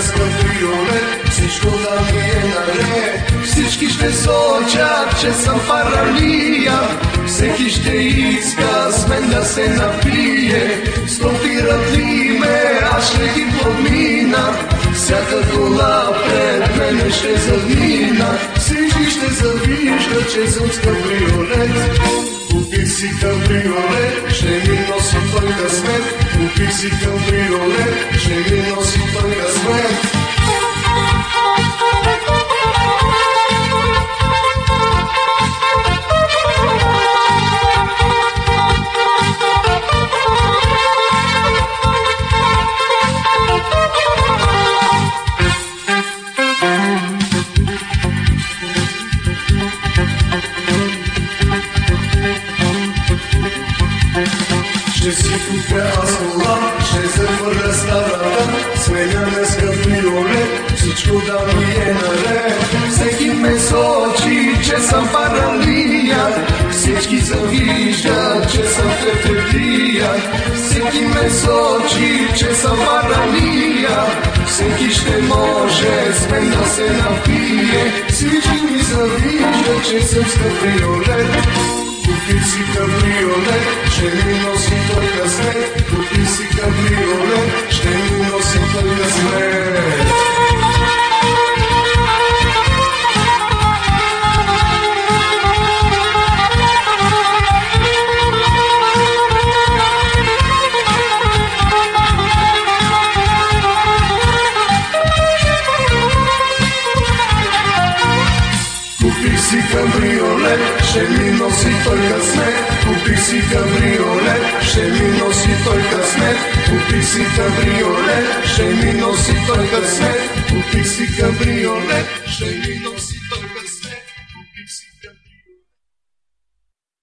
с кабриолет Всичко да ми е наред. Всички ще сочат, че съм паралия Всеки ще иска с мен да се напие. Стопират ли ме, аз ще ги подмина Всяка кола пред мене ще завина. Всички ще завиждат, че съм с кабриолет Купих си кабриолет, ще ми Купих си кабриолет, ще ми носи той Ще си купя аз кола, ще завърля старата Сменяме с кабриолет, всичко да ми е наред. Всеки ме сочи, че съм паралия. Всички завиждат, че съм тефетия Всеки ме сочи, че съм паралия. Всеки ще може с мен да се напие. Всички ми завиждат, че съм с кабриолет Купи си кабриолет, ще ми носи той късмет. Ще ми носи той късмет. Купих си кабриолет, ще ми носи той късмет. Купих си кабриолет, ще ми носи той късмет. Купих си кабриолет, ще ми носи